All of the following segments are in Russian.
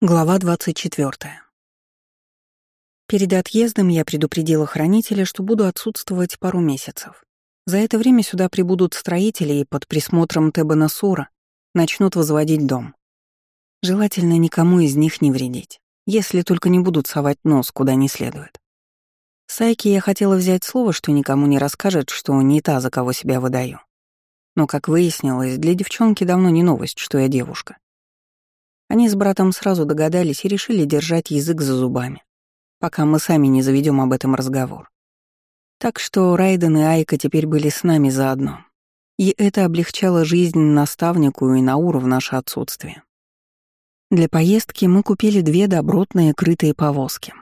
Глава 24. Перед отъездом я предупредила хранителя, что буду отсутствовать пару месяцев. За это время сюда прибудут строители и под присмотром Тебана Сура начнут возводить дом. Желательно никому из них не вредить, если только не будут совать нос куда не следует. Сайке я хотела взять слово, что никому не расскажет, что не та, за кого себя выдаю. Но, как выяснилось, для девчонки давно не новость, что я девушка. Они с братом сразу догадались и решили держать язык за зубами, пока мы сами не заведем об этом разговор. Так что Райден и Айка теперь были с нами заодно. И это облегчало жизнь наставнику и Науру в наше отсутствие. Для поездки мы купили две добротные крытые повозки.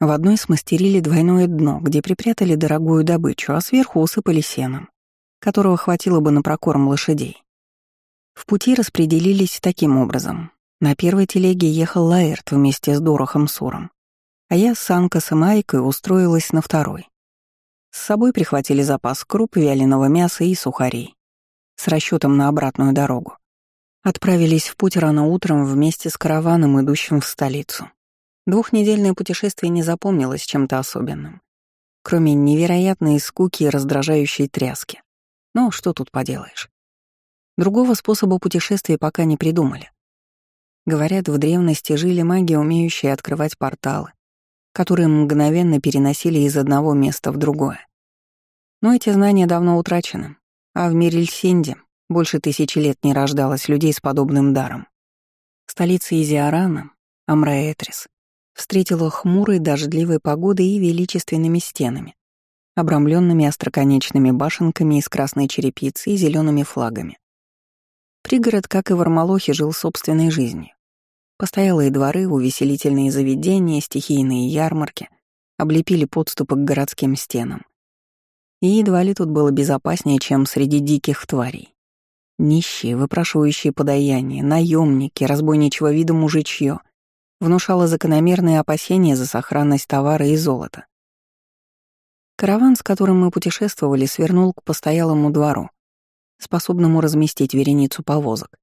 В одной смастерили двойное дно, где припрятали дорогую добычу, а сверху усыпали сеном, которого хватило бы на прокорм лошадей. В пути распределились таким образом. На первой телеге ехал Лаэрт вместе с Дорохом Суром, а я с Анкасом и Айкой устроилась на второй. С собой прихватили запас круп, вяленого мяса и сухарей. С расчетом на обратную дорогу. Отправились в путь рано утром вместе с караваном, идущим в столицу. Двухнедельное путешествие не запомнилось чем-то особенным, кроме невероятной скуки и раздражающей тряски. Но что тут поделаешь? Другого способа путешествия пока не придумали. Говорят, в древности жили маги, умеющие открывать порталы, которые мгновенно переносили из одного места в другое. Но эти знания давно утрачены, а в мире Льсинде больше тысячи лет не рождалось людей с подобным даром. Столица Изиарана, Амраэтрис, встретила хмурой дождливой погодой и величественными стенами, обрамленными остроконечными башенками из красной черепицы и зелеными флагами. Пригород, как и в Армалохе, жил собственной жизнью. Постоялые дворы, увеселительные заведения, стихийные ярмарки облепили подступы к городским стенам. И едва ли тут было безопаснее, чем среди диких тварей. Нищие, выпрашивающие подаяние, наемники, разбойничего вида мужичье внушало закономерные опасения за сохранность товара и золота. Караван, с которым мы путешествовали, свернул к постоялому двору, способному разместить вереницу повозок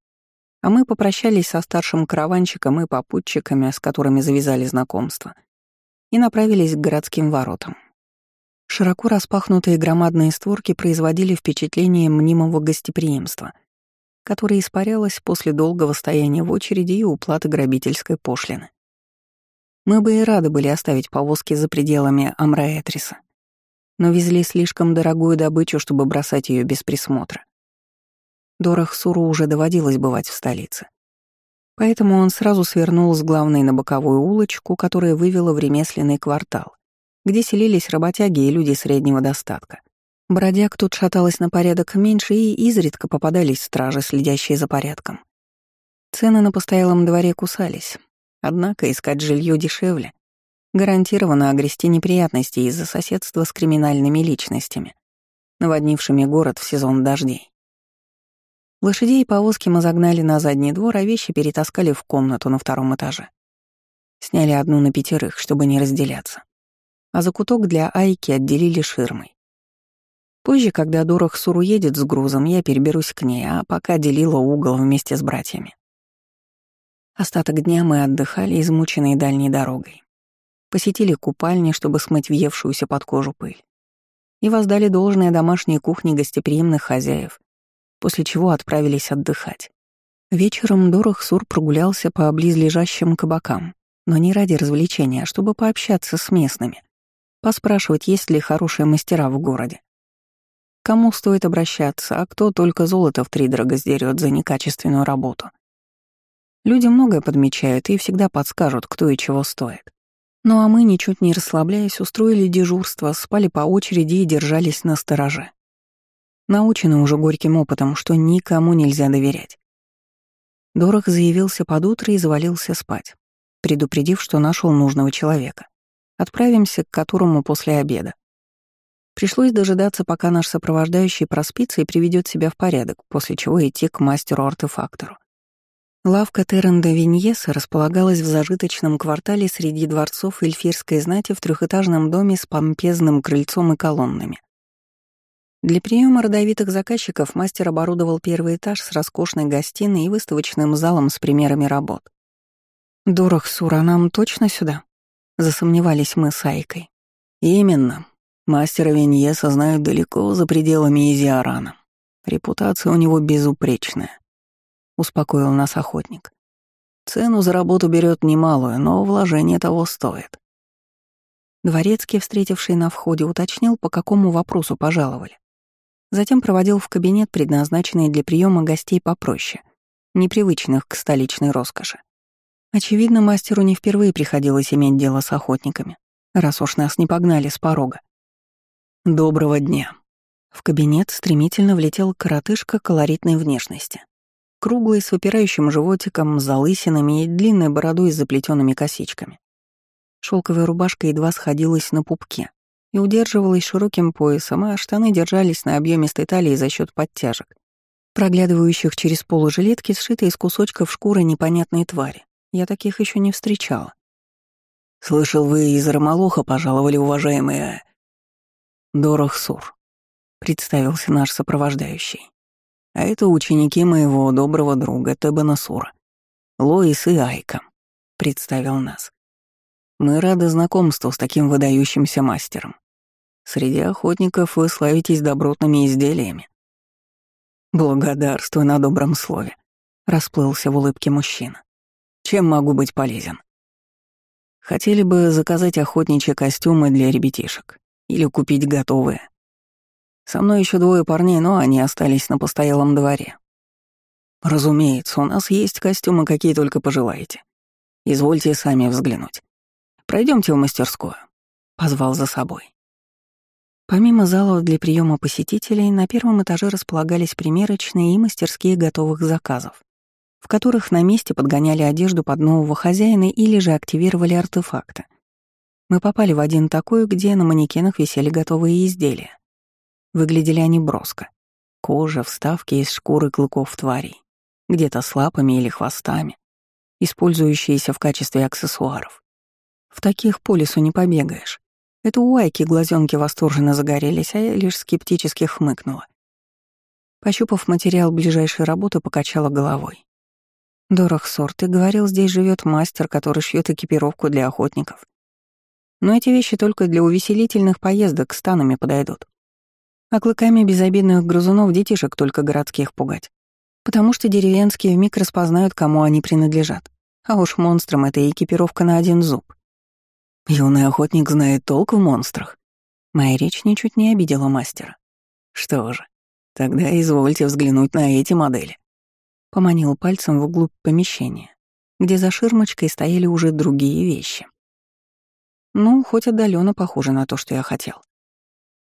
а мы попрощались со старшим караванщиком и попутчиками, с которыми завязали знакомство, и направились к городским воротам. Широко распахнутые громадные створки производили впечатление мнимого гостеприимства, которое испарялось после долгого стояния в очереди и уплаты грабительской пошлины. Мы бы и рады были оставить повозки за пределами Амраэтриса, но везли слишком дорогую добычу, чтобы бросать ее без присмотра. Дорох Суру уже доводилось бывать в столице. Поэтому он сразу свернул с главной на боковую улочку, которая вывела в ремесленный квартал, где селились работяги и люди среднего достатка. Бродяг тут шаталось на порядок меньше, и изредка попадались стражи, следящие за порядком. Цены на постоялом дворе кусались, однако искать жилье дешевле. Гарантированно огрести неприятности из-за соседства с криминальными личностями, наводнившими город в сезон дождей. Лошадей и повозки мы загнали на задний двор, а вещи перетаскали в комнату на втором этаже. Сняли одну на пятерых, чтобы не разделяться. А закуток для Айки отделили ширмой. Позже, когда Дорох Сур уедет с грузом, я переберусь к ней, а пока делила угол вместе с братьями. Остаток дня мы отдыхали, измученные дальней дорогой. Посетили купальни, чтобы смыть въевшуюся под кожу пыль. И воздали должное домашней кухне гостеприимных хозяев, после чего отправились отдыхать. Вечером Дорох Сур прогулялся по близлежащим кабакам, но не ради развлечения, а чтобы пообщаться с местными, поспрашивать, есть ли хорошие мастера в городе. Кому стоит обращаться, а кто только золото в три дорого сдерет за некачественную работу. Люди многое подмечают и всегда подскажут, кто и чего стоит. Ну а мы, ничуть не расслабляясь, устроили дежурство, спали по очереди и держались на стороже. Научены уже горьким опытом, что никому нельзя доверять. Дорох заявился под утро и завалился спать, предупредив, что нашел нужного человека. Отправимся к которому после обеда. Пришлось дожидаться, пока наш сопровождающий проспится и приведет себя в порядок, после чего идти к мастеру-артефактору. Лавка Терренда Виньеса располагалась в зажиточном квартале среди дворцов эльфирской знати в трехэтажном доме с помпезным крыльцом и колоннами. Для приема родовитых заказчиков мастер оборудовал первый этаж с роскошной гостиной и выставочным залом с примерами работ. «Дорох, Сура, нам точно сюда?» Засомневались мы с Айкой. «Именно. Мастера Виньеса знают далеко за пределами Изиарана. Репутация у него безупречная», — успокоил нас охотник. «Цену за работу берет немалую, но вложение того стоит». Дворецкий, встретивший на входе, уточнил, по какому вопросу пожаловали. Затем проводил в кабинет, предназначенный для приема гостей попроще, непривычных к столичной роскоши. Очевидно, мастеру не впервые приходилось иметь дело с охотниками, раз уж нас не погнали с порога. «Доброго дня». В кабинет стремительно влетел коротышка колоритной внешности. Круглый, с выпирающим животиком, залысинами и длинной бородой с заплетенными косичками. Шелковая рубашка едва сходилась на пупке и удерживалась широким поясом, а штаны держались на объемистой талии за счет подтяжек, проглядывающих через полу жилетки, сшитой из кусочков шкуры непонятной твари. Я таких еще не встречала. «Слышал, вы из Ромолоха пожаловали, уважаемые...» «Дорох Сур», — представился наш сопровождающий. «А это ученики моего доброго друга Тебана Сура. Лоис и Айка», — представил нас. «Мы рады знакомству с таким выдающимся мастером. Среди охотников вы славитесь добротными изделиями». «Благодарствую на добром слове», — расплылся в улыбке мужчина. Чем могу быть полезен? Хотели бы заказать охотничьи костюмы для ребятишек или купить готовые. Со мной еще двое парней, но они остались на постоялом дворе. Разумеется, у нас есть костюмы, какие только пожелаете. Извольте сами взглянуть. Пройдемте в мастерскую. Позвал за собой. Помимо залов для приема посетителей, на первом этаже располагались примерочные и мастерские готовых заказов в которых на месте подгоняли одежду под нового хозяина или же активировали артефакты. Мы попали в один такой, где на манекенах висели готовые изделия. Выглядели они броско. Кожа, вставки из шкуры клыков тварей, где-то с лапами или хвостами, использующиеся в качестве аксессуаров. В таких по лесу не побегаешь. Это у Айки глазенки восторженно загорелись, а я лишь скептически хмыкнула. Пощупав материал ближайшей работы, покачала головой. Дорохсор, ты говорил, здесь живет мастер, который шьет экипировку для охотников. Но эти вещи только для увеселительных поездок с танами подойдут. А клыками безобидных грызунов детишек только городских пугать. Потому что деревенские вмиг распознают, кому они принадлежат. А уж монстрам это экипировка на один зуб. Юный охотник знает толк в монстрах. Моя речь ничуть не обидела мастера. Что же, тогда извольте взглянуть на эти модели. Поманил пальцем вглубь помещения, где за ширмочкой стояли уже другие вещи. Ну, хоть отдаленно похоже на то, что я хотел.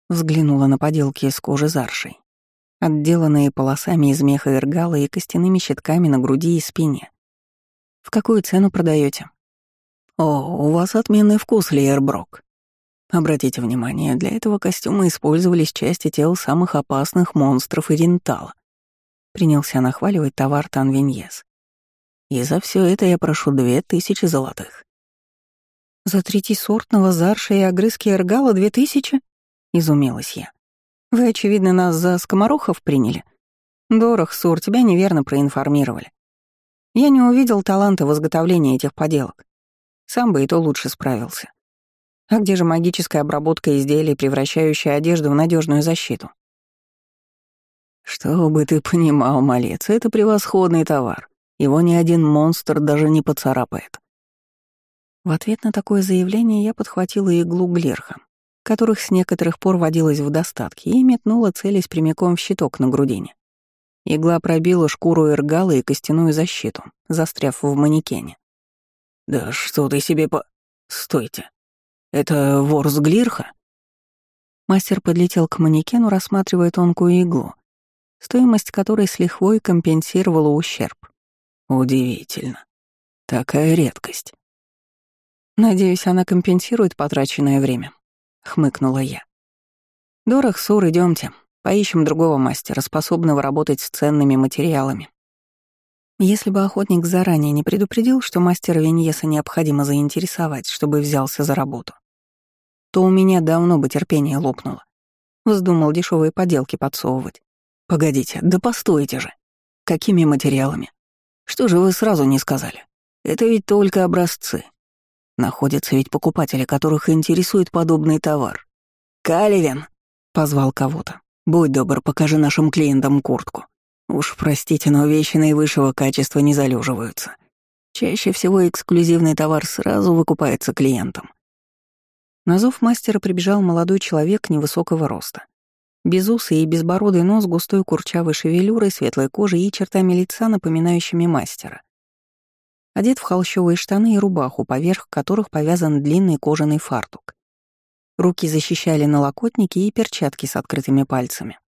Взглянула на поделки из кожи заршей, отделанные полосами из меха эргала и костяными щитками на груди и спине. В какую цену продаете? О, у вас отменный вкус, Лейерброк. Обратите внимание, для этого костюма использовались части тел самых опасных монстров и рентала. Принялся нахваливать товар Танвиньес. И за все это я прошу две тысячи золотых. «За третьесортного зарша и огрызки эргала две тысячи?» — изумилась я. «Вы, очевидно, нас за скоморохов приняли. Дорох, Сур, тебя неверно проинформировали. Я не увидел таланта в изготовлении этих поделок. Сам бы и то лучше справился. А где же магическая обработка изделий, превращающая одежду в надежную защиту? Чтобы ты понимал, малец, это превосходный товар. Его ни один монстр даже не поцарапает. В ответ на такое заявление я подхватила иглу Глерха, которых с некоторых пор водилось в достатке, и метнула целясь прямиком в щиток на грудине. Игла пробила шкуру эргала и костяную защиту, застряв в манекене. «Да что ты себе по... Стойте. Это вор с Глирха?» Мастер подлетел к манекену, рассматривая тонкую иглу, стоимость которой с лихвой компенсировала ущерб. Удивительно. Такая редкость. Надеюсь, она компенсирует потраченное время, хмыкнула я. Дорох, Сур, идемте, поищем другого мастера, способного работать с ценными материалами. Если бы охотник заранее не предупредил, что мастера Виньеса необходимо заинтересовать, чтобы взялся за работу, то у меня давно бы терпение лопнуло. Вздумал дешевые поделки подсовывать. Погодите, да постойте же. Какими материалами? Что же вы сразу не сказали? Это ведь только образцы. Находятся ведь покупатели, которых интересует подобный товар. «Каливин!» — позвал кого-то. «Будь добр, покажи нашим клиентам куртку. Уж простите, но вещи наивысшего качества не залеживаются. Чаще всего эксклюзивный товар сразу выкупается клиентам». На зов мастера прибежал молодой человек невысокого роста. Безусый и безбородый нос, густой курчавой шевелюрой, светлой кожей и чертами лица, напоминающими мастера. Одет в холщовые штаны и рубаху, поверх которых повязан длинный кожаный фартук. Руки защищали налокотники и перчатки с открытыми пальцами.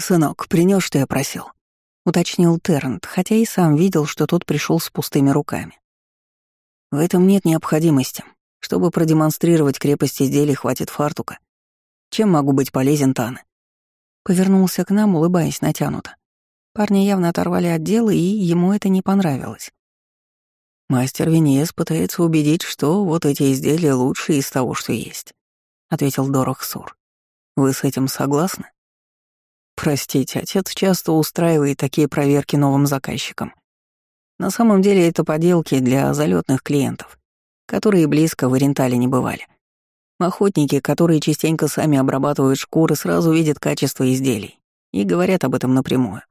«Сынок, принёс, что я просил?» — уточнил Террент, хотя и сам видел, что тот пришел с пустыми руками. «В этом нет необходимости. Чтобы продемонстрировать крепость изделий, хватит фартука. Чем могу быть полезен, Таны?» Повернулся к нам, улыбаясь натянуто. Парни явно оторвали от дела, и ему это не понравилось. «Мастер Венес пытается убедить, что вот эти изделия лучшие из того, что есть», — ответил Дорох Сур. «Вы с этим согласны?» «Простите, отец часто устраивает такие проверки новым заказчикам. На самом деле это поделки для залетных клиентов, которые близко в Орентале не бывали. Охотники, которые частенько сами обрабатывают шкуры, сразу видят качество изделий и говорят об этом напрямую.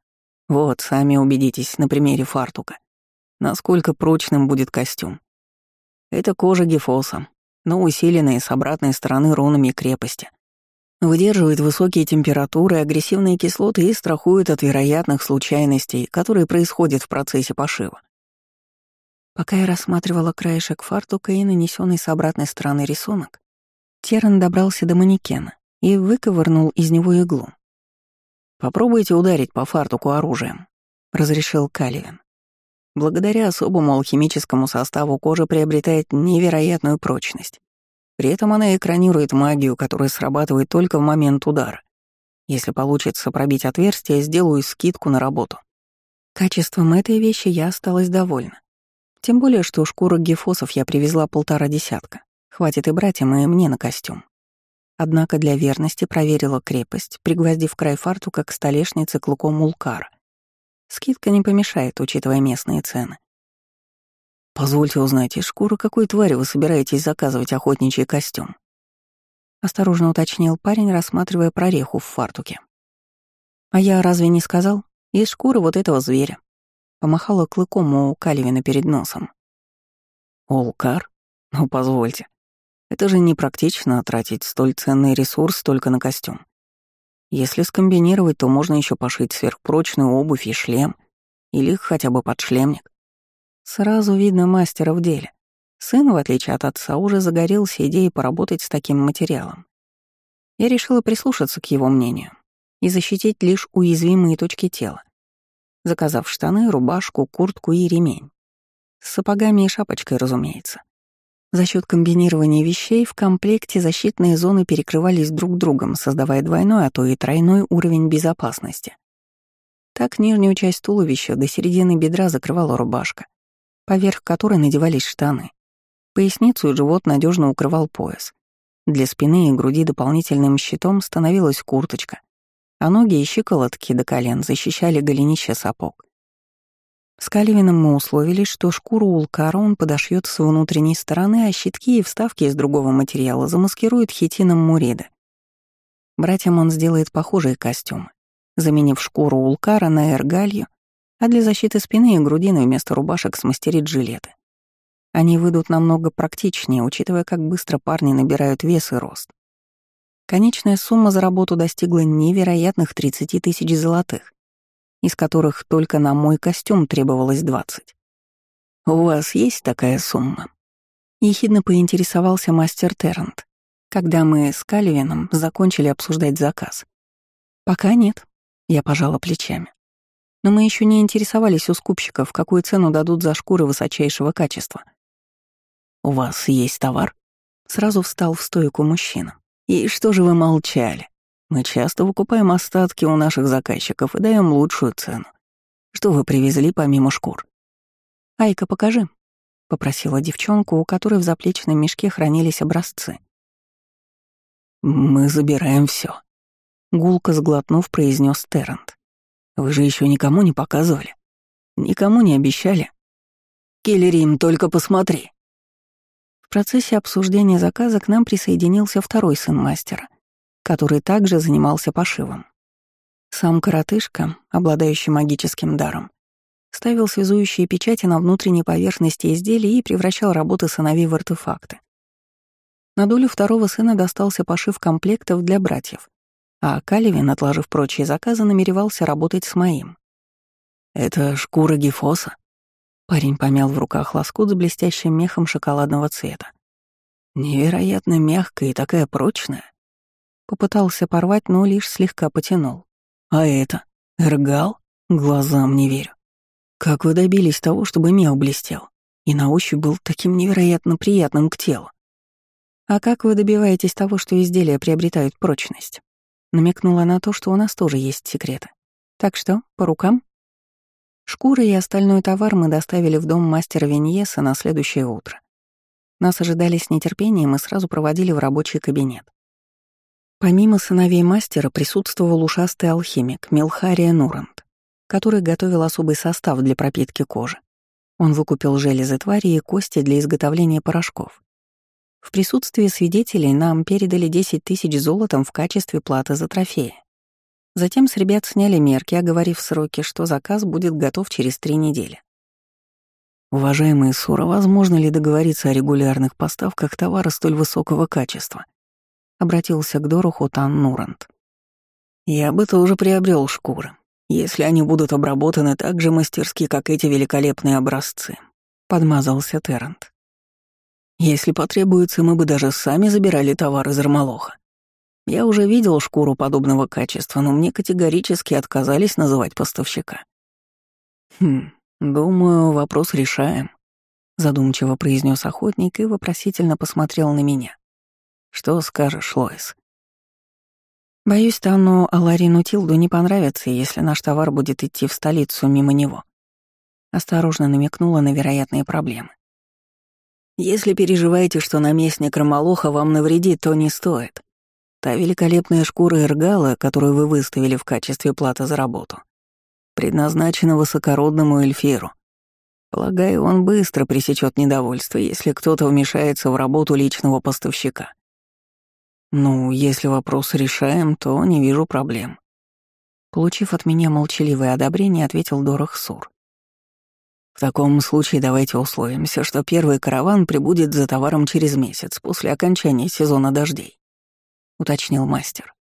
Вот, сами убедитесь на примере фартука, насколько прочным будет костюм. Это кожа гефоса, но усиленная с обратной стороны рунами крепости. Выдерживает высокие температуры, агрессивные кислоты и страхует от вероятных случайностей, которые происходят в процессе пошива. Пока я рассматривала краешек фартука и нанесенный с обратной стороны рисунок, Теран добрался до манекена и выковырнул из него иглу. «Попробуйте ударить по фартуку оружием», — разрешил Каливин. Благодаря особому алхимическому составу кожа приобретает невероятную прочность. При этом она экранирует магию, которая срабатывает только в момент удара. Если получится пробить отверстие, сделаю скидку на работу. Качеством этой вещи я осталась довольна. Тем более, что шкурок гефосов я привезла полтора десятка. Хватит и братьям, и мне на костюм. Однако для верности проверила крепость, пригвоздив край фартука к столешнице клыком мулкара. Скидка не помешает, учитывая местные цены. «Позвольте узнать, из шкуры какой твари вы собираетесь заказывать охотничий костюм?» Осторожно уточнил парень, рассматривая прореху в фартуке. «А я разве не сказал? Из шкуры вот этого зверя». Помахала клыком у Каливина перед носом. «Улкар? Ну, позвольте. Это же непрактично тратить столь ценный ресурс только на костюм. Если скомбинировать, то можно еще пошить сверхпрочную обувь и шлем, или хотя бы подшлемник. Сразу видно мастера в деле. Сын, в отличие от отца, уже загорелся идеей поработать с таким материалом. Я решила прислушаться к его мнению и защитить лишь уязвимые точки тела, заказав штаны, рубашку, куртку и ремень. С сапогами и шапочкой, разумеется. За счет комбинирования вещей в комплекте защитные зоны перекрывались друг другом, создавая двойной, а то и тройной уровень безопасности. Так нижнюю часть туловища до середины бедра закрывала рубашка, поверх которой надевались штаны. Поясницу и живот надежно укрывал пояс. Для спины и груди дополнительным щитом становилась курточка, а ноги и щиколотки до колен защищали голенище сапог. С Каливином мы условились, что шкуру улкара он подошьет с внутренней стороны, а щитки и вставки из другого материала замаскирует хитином мурида. Братьям он сделает похожие костюмы, заменив шкуру улкара на эргалью, а для защиты спины и грудины вместо рубашек смастерит жилеты. Они выйдут намного практичнее, учитывая, как быстро парни набирают вес и рост. Конечная сумма за работу достигла невероятных 30 тысяч золотых из которых только на мой костюм требовалось двадцать. «У вас есть такая сумма?» Ехидно поинтересовался мастер Террент, когда мы с Кальвином закончили обсуждать заказ. «Пока нет», — я пожала плечами. «Но мы еще не интересовались у скупщиков, какую цену дадут за шкуры высочайшего качества». «У вас есть товар?» Сразу встал в стойку мужчина. «И что же вы молчали?» Мы часто выкупаем остатки у наших заказчиков и даем лучшую цену. Что вы привезли помимо шкур? Айка, покажи, попросила девчонку, у которой в заплечном мешке хранились образцы. Мы забираем все. Гулко сглотнув, произнес Террент. Вы же еще никому не показывали. Никому не обещали. Киллерим, только посмотри!» В процессе обсуждения заказа к нам присоединился второй сын мастера, который также занимался пошивом. Сам коротышка, обладающий магическим даром, ставил связующие печати на внутренней поверхности изделий и превращал работы сыновей в артефакты. На долю второго сына достался пошив комплектов для братьев, а Каливин, отложив прочие заказы, намеревался работать с моим. «Это шкура гифоса?» Парень помял в руках лоскут с блестящим мехом шоколадного цвета. «Невероятно мягкая и такая прочная». Попытался порвать, но лишь слегка потянул. «А это? Эргал? Глазам не верю. Как вы добились того, чтобы мех блестел и на ощупь был таким невероятно приятным к телу? А как вы добиваетесь того, что изделия приобретают прочность? Намекнула на то, что у нас тоже есть секреты. Так что, по рукам? Шкуры и остальной товар мы доставили в дом мастера Виньеса на следующее утро. Нас ожидали с нетерпением и сразу проводили в рабочий кабинет. Помимо сыновей мастера присутствовал ушастый алхимик Мелхария Нурант который готовил особый состав для пропитки кожи. Он выкупил железы твари и кости для изготовления порошков. В присутствии свидетелей нам передали 10 тысяч золотом в качестве платы за трофеи. Затем с ребят сняли мерки, оговорив сроки, что заказ будет готов через три недели. «Уважаемые Сура, возможно ли договориться о регулярных поставках товара столь высокого качества?» — обратился к Дороху Тан Нурант. «Я бы тоже приобрел шкуры, если они будут обработаны так же мастерски, как эти великолепные образцы», — подмазался Террент. «Если потребуется, мы бы даже сами забирали товар из Армалоха. Я уже видел шкуру подобного качества, но мне категорически отказались называть поставщика». «Хм, думаю, вопрос решаем», — задумчиво произнес охотник и вопросительно посмотрел на меня. «Что скажешь, Лоис?» Боюсь, Тану Аларину Тилду не понравится, если наш товар будет идти в столицу мимо него. Осторожно намекнула на вероятные проблемы. Если переживаете, что наместник Ромолоха вам навредит, то не стоит. Та великолепная шкура Эргала, которую вы выставили в качестве платы за работу, предназначена высокородному эльфиру. Полагаю, он быстро пресечет недовольство, если кто-то вмешается в работу личного поставщика. Ну, если вопрос решаем, то не вижу проблем. Получив от меня молчаливое одобрение, ответил Дорох Сур. В таком случае давайте условимся, что первый караван прибудет за товаром через месяц после окончания сезона дождей, уточнил мастер.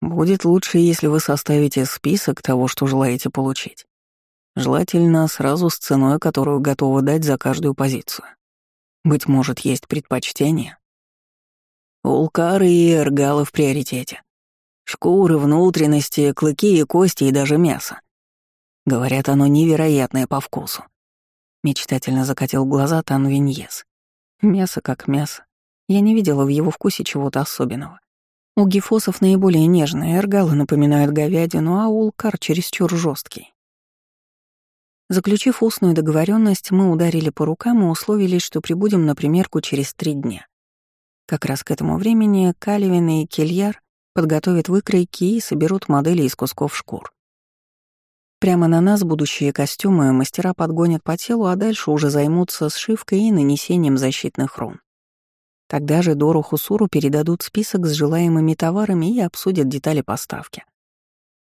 Будет лучше, если вы составите список того, что желаете получить. Желательно сразу с ценой, которую готовы дать за каждую позицию. Быть может, есть предпочтение. Улкары и эргалы в приоритете. Шкуры, внутренности, клыки и кости и даже мясо. Говорят, оно невероятное по вкусу. Мечтательно закатил глаза Танвиньес. Мясо как мясо. Я не видела в его вкусе чего-то особенного. У гифосов наиболее нежные, эргалы напоминают говядину, а улкар чересчур жесткий. Заключив устную договоренность, мы ударили по рукам и условились, что прибудем на примерку через три дня. Как раз к этому времени Каливин и Кельяр подготовят выкройки и соберут модели из кусков шкур. Прямо на нас будущие костюмы мастера подгонят по телу, а дальше уже займутся сшивкой и нанесением защитных рун. Тогда же Дору Хусуру передадут список с желаемыми товарами и обсудят детали поставки.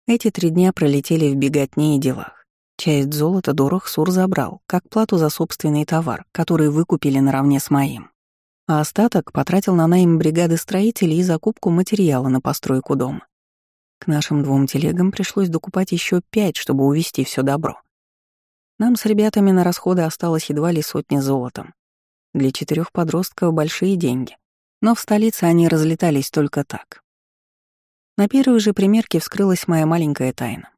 Эти три дня пролетели в беготне и делах. Часть золота Дорох Сур забрал, как плату за собственный товар, который выкупили наравне с моим а остаток потратил на найм бригады строителей и закупку материала на постройку дома. К нашим двум телегам пришлось докупать еще пять, чтобы увезти все добро. Нам с ребятами на расходы осталось едва ли сотни золотом. Для четырех подростков большие деньги, но в столице они разлетались только так. На первой же примерке вскрылась моя маленькая тайна.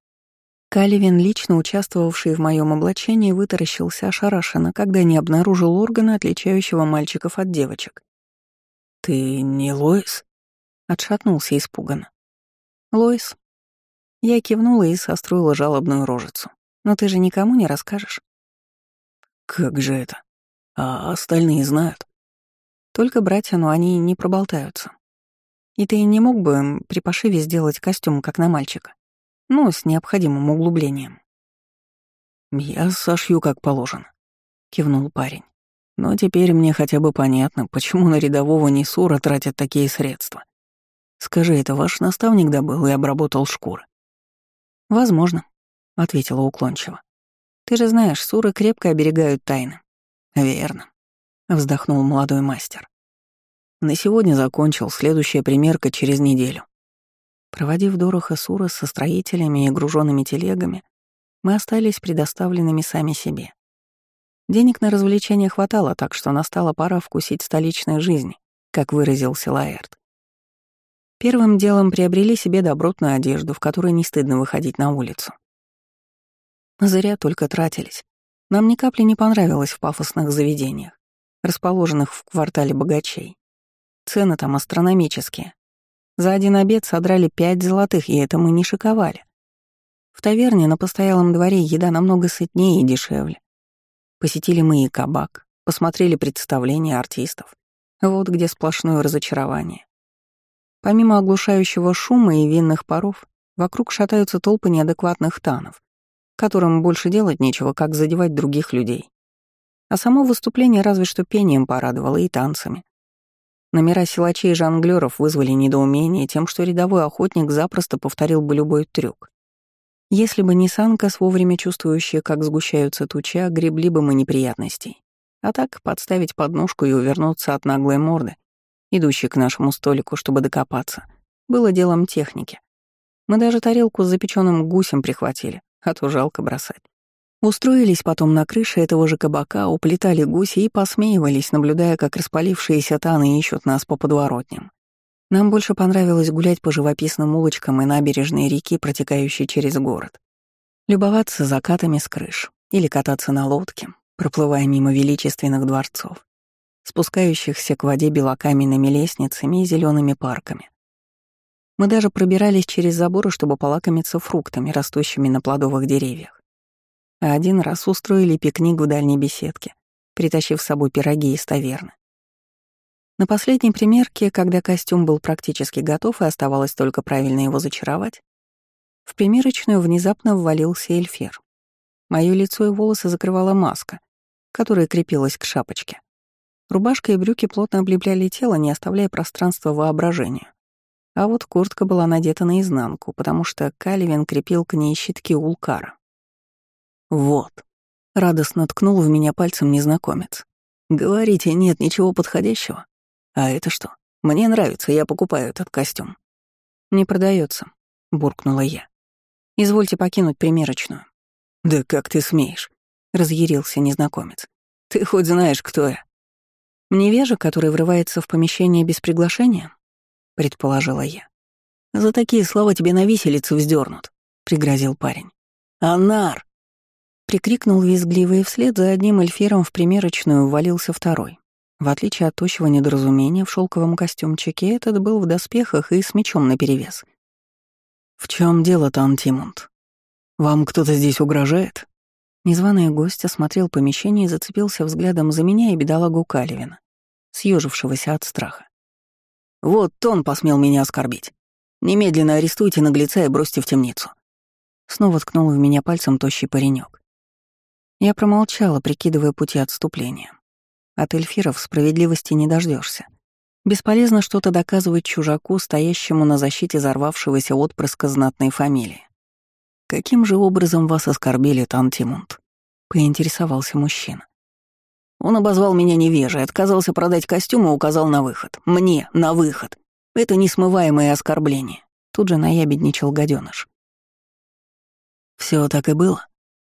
Каливин, лично участвовавший в моем облачении, вытаращился ошарашенно, когда не обнаружил органа, отличающего мальчиков от девочек. «Ты не Лоис?» — отшатнулся испуганно. «Лоис». Я кивнула и состроила жалобную рожицу. «Но ты же никому не расскажешь?» «Как же это? А остальные знают?» «Только братья, но они не проболтаются. И ты не мог бы при пошиве сделать костюм, как на мальчика?» Ну, с необходимым углублением. Я сошью как положено. кивнул парень. «Но теперь мне хотя бы понятно, почему на рядового Несура тратят такие средства. Скажи, это ваш наставник добыл и обработал шкуры?» «Возможно», — ответила уклончиво. «Ты же знаешь, суры крепко оберегают тайны». «Верно», — вздохнул молодой мастер. «На сегодня закончил, следующая примерка через неделю». Проводив Дороха Сура со строителями и груженными телегами, мы остались предоставленными сами себе. Денег на развлечения хватало, так что настала пора вкусить столичной жизни, как выразился Лаэрт. Первым делом приобрели себе добротную одежду, в которой не стыдно выходить на улицу. Зря только тратились. Нам ни капли не понравилось в пафосных заведениях, расположенных в квартале богачей. Цены там астрономические. За один обед содрали пять золотых, и это мы не шиковали. В таверне на постоялом дворе еда намного сытнее и дешевле. Посетили мы и кабак, посмотрели представления артистов. Вот где сплошное разочарование. Помимо оглушающего шума и винных паров, вокруг шатаются толпы неадекватных танов, которым больше делать нечего, как задевать других людей. А само выступление разве что пением порадовало и танцами. Номера силачей и жонглёров вызвали недоумение тем, что рядовой охотник запросто повторил бы любой трюк. Если бы не Санкас, вовремя чувствующая, как сгущаются тучи, гребли бы мы неприятностей. А так подставить подножку и увернуться от наглой морды, идущей к нашему столику, чтобы докопаться, было делом техники. Мы даже тарелку с запеченным гусем прихватили, а то жалко бросать. Устроились потом на крыше этого же кабака, уплетали гуси и посмеивались, наблюдая, как распалившиеся таны ищут нас по подворотням. Нам больше понравилось гулять по живописным улочкам и набережной реки, протекающей через город. Любоваться закатами с крыш или кататься на лодке, проплывая мимо величественных дворцов, спускающихся к воде белокаменными лестницами и зелеными парками. Мы даже пробирались через заборы, чтобы полакомиться фруктами, растущими на плодовых деревьях. А один раз устроили пикник в дальней беседке, притащив с собой пироги из таверны. На последней примерке, когда костюм был практически готов и оставалось только правильно его зачаровать, в примерочную внезапно ввалился эльфер. Моё лицо и волосы закрывала маска, которая крепилась к шапочке. Рубашка и брюки плотно облепляли тело, не оставляя пространства воображению. А вот куртка была надета наизнанку, потому что Каливин крепил к ней щитки улкара. «Вот», — радостно ткнул в меня пальцем незнакомец. «Говорите, нет ничего подходящего? А это что? Мне нравится, я покупаю этот костюм». «Не продается, буркнула я. «Извольте покинуть примерочную». «Да как ты смеешь?» — разъярился незнакомец. «Ты хоть знаешь, кто я?» «Невежа, который врывается в помещение без приглашения?» — предположила я. «За такие слова тебе на виселицу вздернут», — пригрозил парень. «Анар!» Прикрикнул визгливо, и вслед за одним эльфиром в примерочную ввалился второй. В отличие от тощего недоразумения, в шелковом костюмчике этот был в доспехах и с мечом наперевес. «В чем дело, Тан Тимунд? Вам кто-то здесь угрожает?» Незваный гость осмотрел помещение и зацепился взглядом за меня и бедолагу Каливина, съежившегося от страха. Вот он посмел меня оскорбить. Немедленно арестуйте наглеца и бросьте в темницу. Снова ткнул в меня пальцем тощий паренек. Я промолчала, прикидывая пути отступления. От эльфиров справедливости не дождешься. Бесполезно что-то доказывать чужаку, стоящему на защите взорвавшегося отпрыска знатной фамилии. «Каким же образом вас оскорбили, Тантимунд?» — поинтересовался мужчина. Он обозвал меня невежей, отказался продать костюм и указал на выход. Мне, на выход. Это несмываемое оскорбление. Тут же наябедничал гаденыш. Все так и было.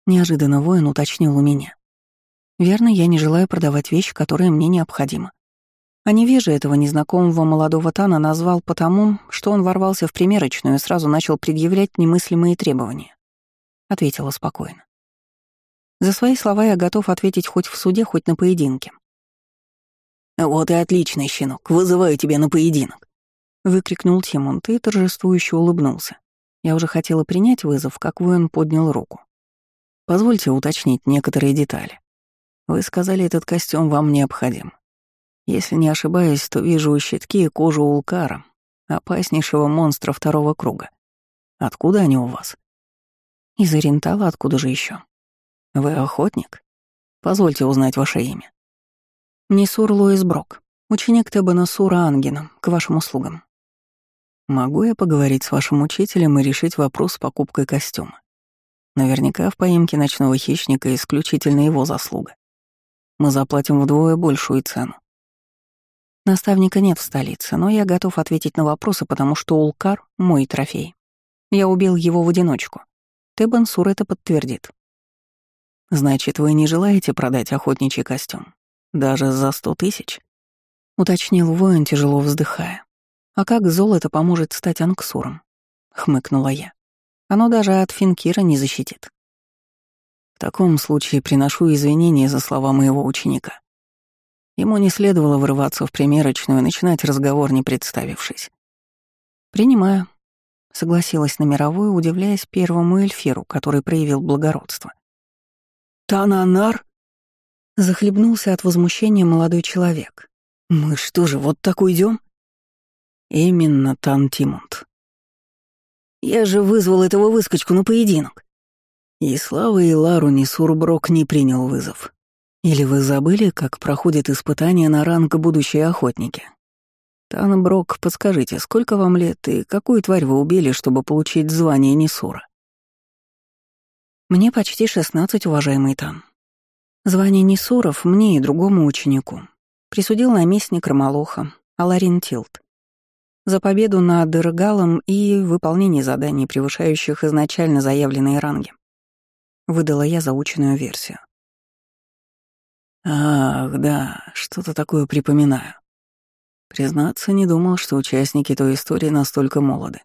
Неожиданно воин уточнил у меня. Верно, я не желаю продавать вещь, которая мне необходима. А невежа этого незнакомого молодого Тана назвал потому, что он ворвался в примерочную и сразу начал предъявлять немыслимые требования. Ответила спокойно. За свои слова я готов ответить хоть в суде, хоть на поединке. «Вот и отличный, щенок, вызываю тебя на поединок», — выкрикнул Тимонт и торжествующе улыбнулся. Я уже хотела принять вызов, как воин поднял руку. «Позвольте уточнить некоторые детали. Вы сказали, этот костюм вам необходим. Если не ошибаюсь, то вижу у щитки кожу улкара, опаснейшего монстра второго круга. Откуда они у вас?» «Из Орентала, откуда же еще? Вы охотник? Позвольте узнать ваше имя. Несур Лоис Брок, ученик Тебана Сура Ангена, к вашим услугам. Могу я поговорить с вашим учителем и решить вопрос с покупкой костюма? Наверняка в поимке ночного хищника исключительно его заслуга. Мы заплатим вдвое большую цену. Наставника нет в столице, но я готов ответить на вопросы, потому что Улкар — мой трофей. Я убил его в одиночку. Тебан Сур это подтвердит. «Значит, вы не желаете продать охотничий костюм? Даже за сто тысяч?» — уточнил воин, тяжело вздыхая. «А как золото поможет стать анксуром?» — хмыкнула я. «Оно даже от Финкира не защитит». В таком случае приношу извинения за слова моего ученика. Ему не следовало врываться в примерочную и начинать разговор, не представившись. «Принимаю», — согласилась на мировую, удивляясь первому эльфиру, который проявил благородство. «Тананар?» Захлебнулся от возмущения молодой человек. «Мы что же, вот так уйдем? «Именно Тан Тимонт». «Я же вызвал этого выскочку на поединок». И Слава и Лару Несурброк не принял вызов. Или вы забыли, как проходит испытание на ранг будущей охотники? Тан Брок, подскажите, сколько вам лет и какую тварь вы убили, чтобы получить звание Несура? Мне почти шестнадцать, уважаемый Тан. Звание Несуров мне и другому ученику присудил наместник Ромолоха, Аларин Тилт, за победу над Иргалом и выполнение заданий, превышающих изначально заявленные ранги. Выдала я заученную версию. Ах, да, что-то такое припоминаю. Признаться, не думал, что участники той истории настолько молоды.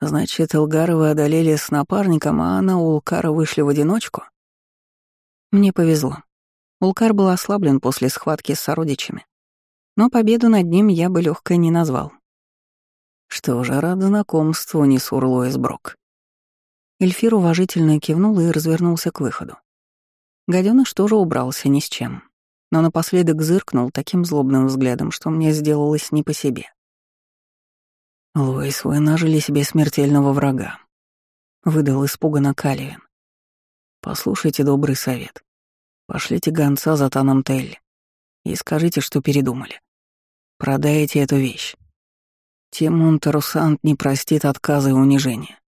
Значит, Элгаровы одолели с напарником, а на Улкара вышли в одиночку? Мне повезло. Улкар был ослаблен после схватки с сородичами. Но победу над ним я бы легкой не назвал. Что же, рад знакомству, Нисур Лоисброк. Эльфир уважительно кивнул и развернулся к выходу. Гадёныш тоже убрался ни с чем, но напоследок зыркнул таким злобным взглядом, что мне сделалось не по себе. «Лоис, вы нажили себе смертельного врага», — выдал испуганно Каливин. «Послушайте добрый совет. Пошлите гонца за Таном Телли и скажите, что передумали. Продайте эту вещь. Тимон Тарусант не простит отказа и унижения.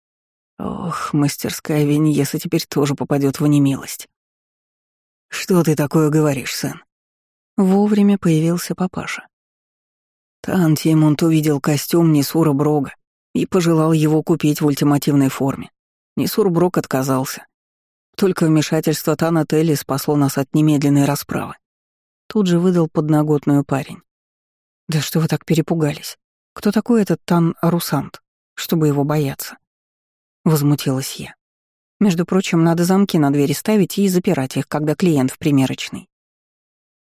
Ох, мастерская Виньеса теперь тоже попадет в немилость. «Что ты такое говоришь, сын?» Вовремя появился папаша. Тантимонт увидел костюм Несура Брога и пожелал его купить в ультимативной форме. Несур Брок отказался. Только вмешательство Тана Телли спасло нас от немедленной расправы. Тут же выдал подноготную парень. «Да что вы так перепугались? Кто такой этот Тан Арусант, чтобы его бояться?» Возмутилась я. «Между прочим, надо замки на двери ставить и запирать их, когда клиент в примерочной.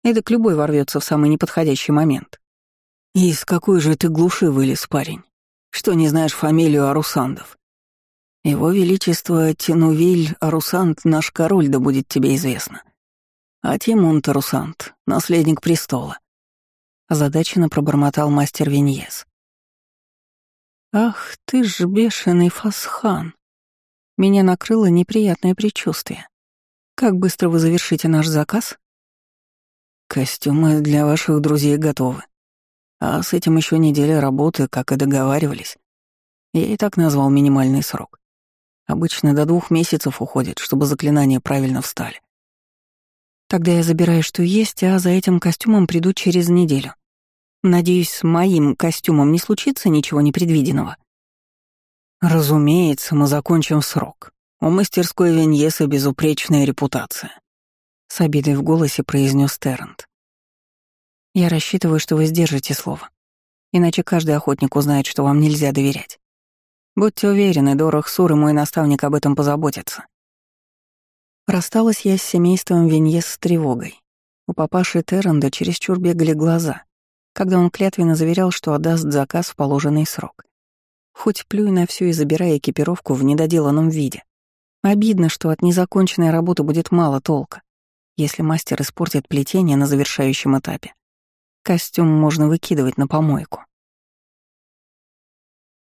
Эдак любой ворвется в самый неподходящий момент. «И из какой же ты глуши вылез, парень? Что не знаешь фамилию Арусандов? Его Величество Тинувиль Арусант, наш король, да будет тебе известно. А Тимон Тарусант, наследник престола». Озадаченно пробормотал мастер Виньес. «Ах ты ж бешеный фасхан!» Меня накрыло неприятное предчувствие. «Как быстро вы завершите наш заказ?» «Костюмы для ваших друзей готовы», а с этим еще неделя работы, как и договаривались. Я и так назвал минимальный срок. Обычно до двух месяцев уходит, чтобы заклинания правильно встали. Тогда я забираю, что есть, а за этим костюмом приду через неделю. Надеюсь, с моим костюмом не случится ничего непредвиденного. Разумеется, мы закончим срок. У мастерской Веньеса безупречная репутация. С обидой в голосе произнес Террент. Я рассчитываю, что вы сдержите слово. Иначе каждый охотник узнает, что вам нельзя доверять. Будьте уверены, Дорох Сур и мой наставник об этом позаботятся. Рассталась я с семейством Веньес с тревогой. У папаши Терренда чересчур бегали глаза, когда он клятвенно заверял, что отдаст заказ в положенный срок. Хоть плюй на всю и забирай экипировку в недоделанном виде. Обидно, что от незаконченной работы будет мало толка, если мастер испортит плетение на завершающем этапе. Костюм можно выкидывать на помойку.